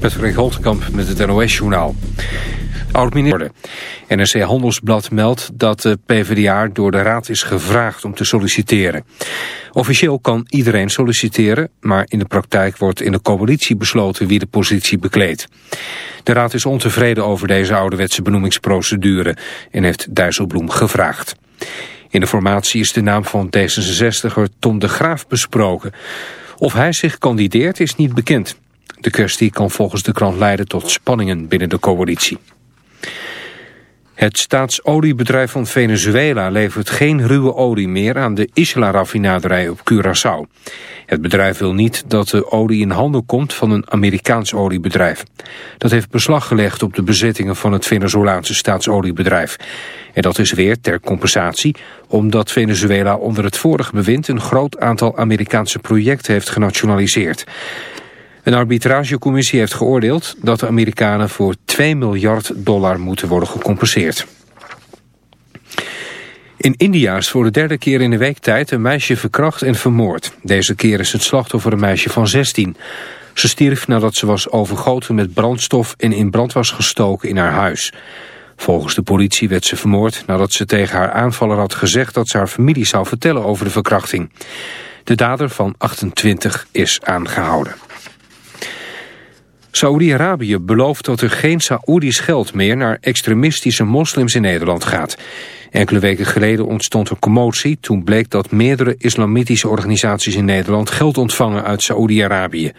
Patrick Holtkamp met het NOS-journaal. Oud-minister. NRC Handelsblad meldt dat de PvdA door de Raad is gevraagd om te solliciteren. Officieel kan iedereen solliciteren, maar in de praktijk wordt in de coalitie besloten wie de positie bekleedt. De Raad is ontevreden over deze ouderwetse benoemingsprocedure en heeft Dijsselbloem gevraagd. In de formatie is de naam van D66er Tom de Graaf besproken. Of hij zich kandideert is niet bekend. De kwestie kan volgens de krant leiden tot spanningen binnen de coalitie. Het staatsoliebedrijf van Venezuela levert geen ruwe olie meer aan de Isla-raffinaderij op Curaçao. Het bedrijf wil niet dat de olie in handen komt van een Amerikaans oliebedrijf. Dat heeft beslag gelegd op de bezittingen van het Venezolaanse staatsoliebedrijf. En dat is weer ter compensatie, omdat Venezuela onder het vorige bewind een groot aantal Amerikaanse projecten heeft genationaliseerd. Een arbitragecommissie heeft geoordeeld dat de Amerikanen voor 2 miljard dollar moeten worden gecompenseerd. In India is voor de derde keer in de week tijd een meisje verkracht en vermoord. Deze keer is het slachtoffer een meisje van 16. Ze stierf nadat ze was overgoten met brandstof en in brand was gestoken in haar huis. Volgens de politie werd ze vermoord nadat ze tegen haar aanvaller had gezegd dat ze haar familie zou vertellen over de verkrachting. De dader van 28 is aangehouden. Saoedi-Arabië belooft dat er geen Saoedisch geld meer naar extremistische moslims in Nederland gaat. Enkele weken geleden ontstond een commotie toen bleek dat meerdere islamitische organisaties in Nederland geld ontvangen uit Saoedi-Arabië.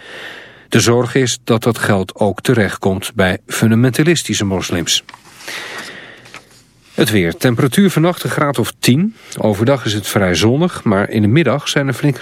De zorg is dat dat geld ook terechtkomt bij fundamentalistische moslims. Het weer. Temperatuur vannacht een graad of 10. Overdag is het vrij zonnig, maar in de middag zijn er flinke...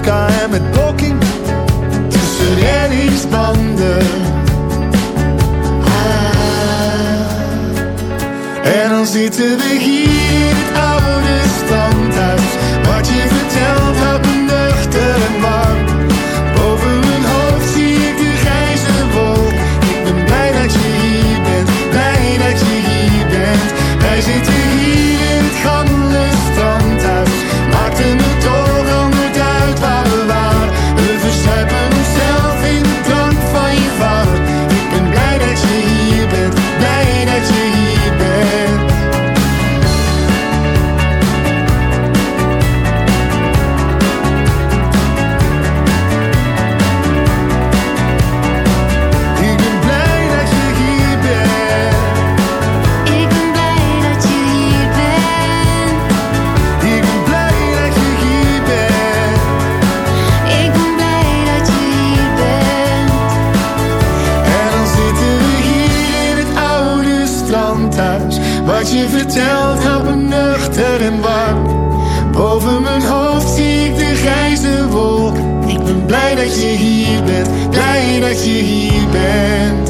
wodka en met poking tussen reddingsbanden. Ah, en dan zitten we hier. bent, bijna zie je bent.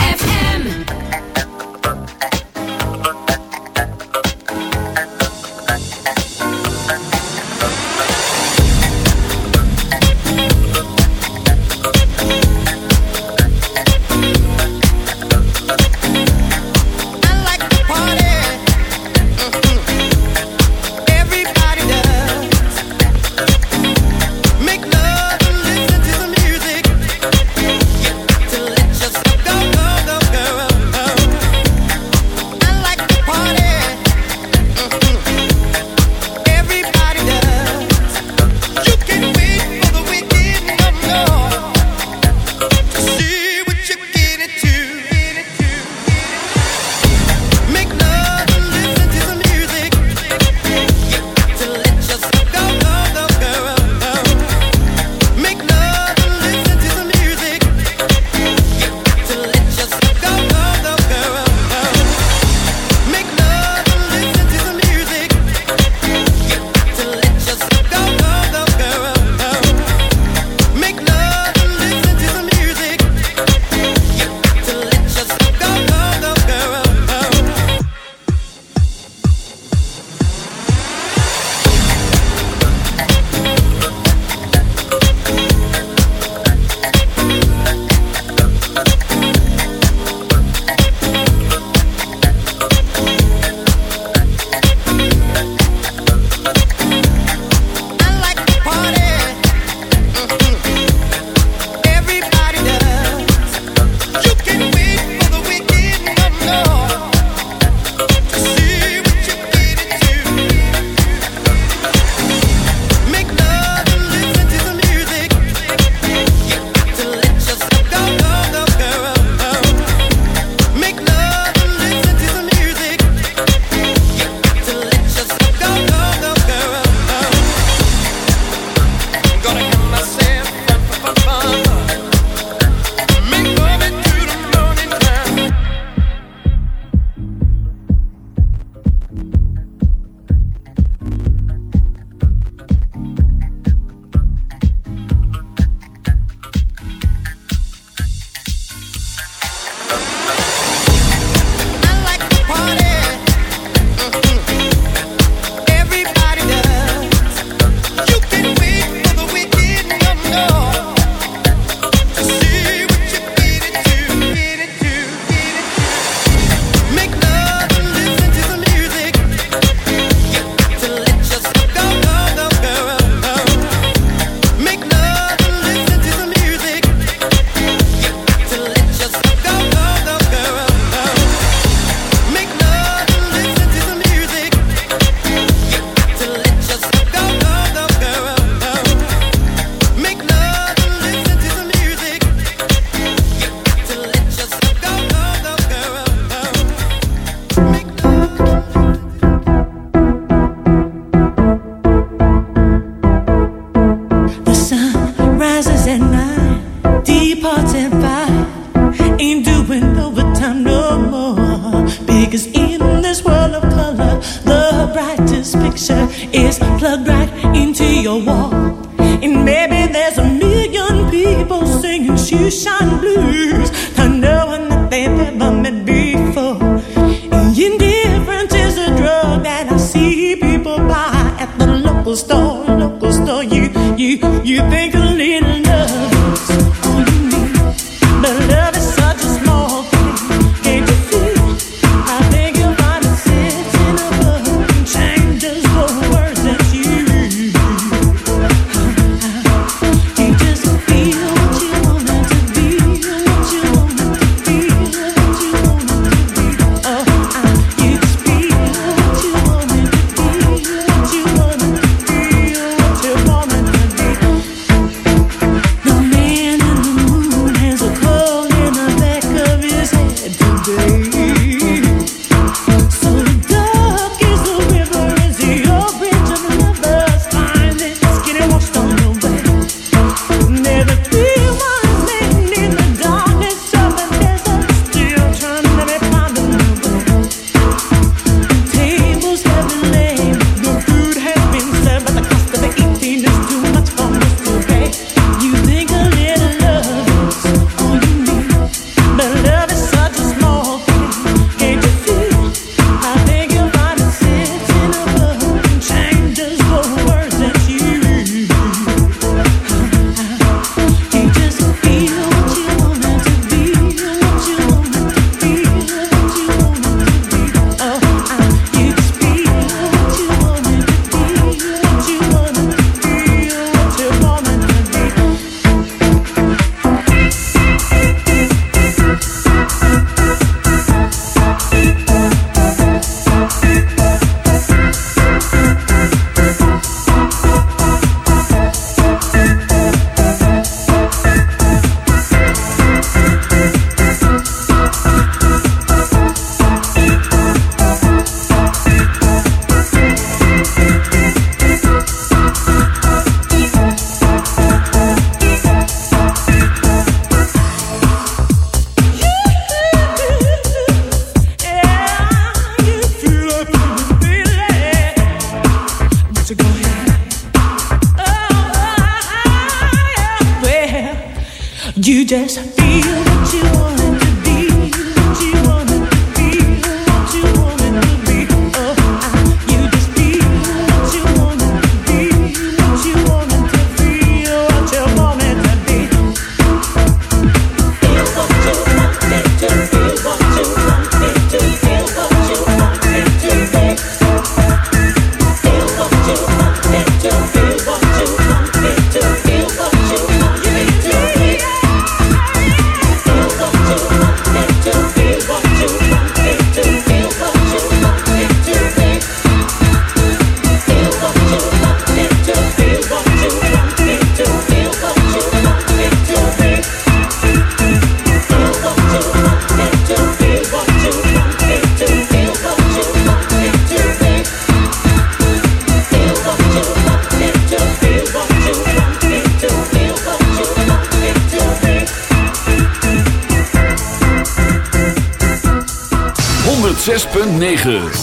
106.9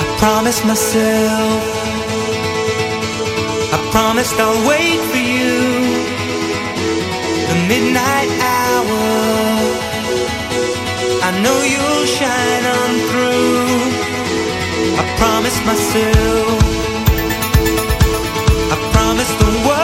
I promised myself. I promised I'll wait for you. The midnight hour. I know you'll shine on through. I promised myself, I promised the world.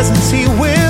Presents he will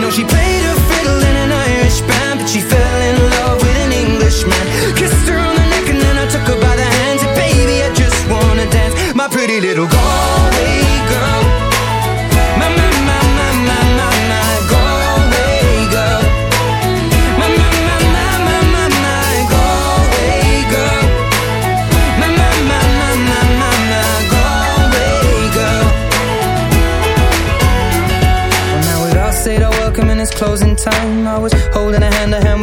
know she played a fiddle in an Irish band, but she fell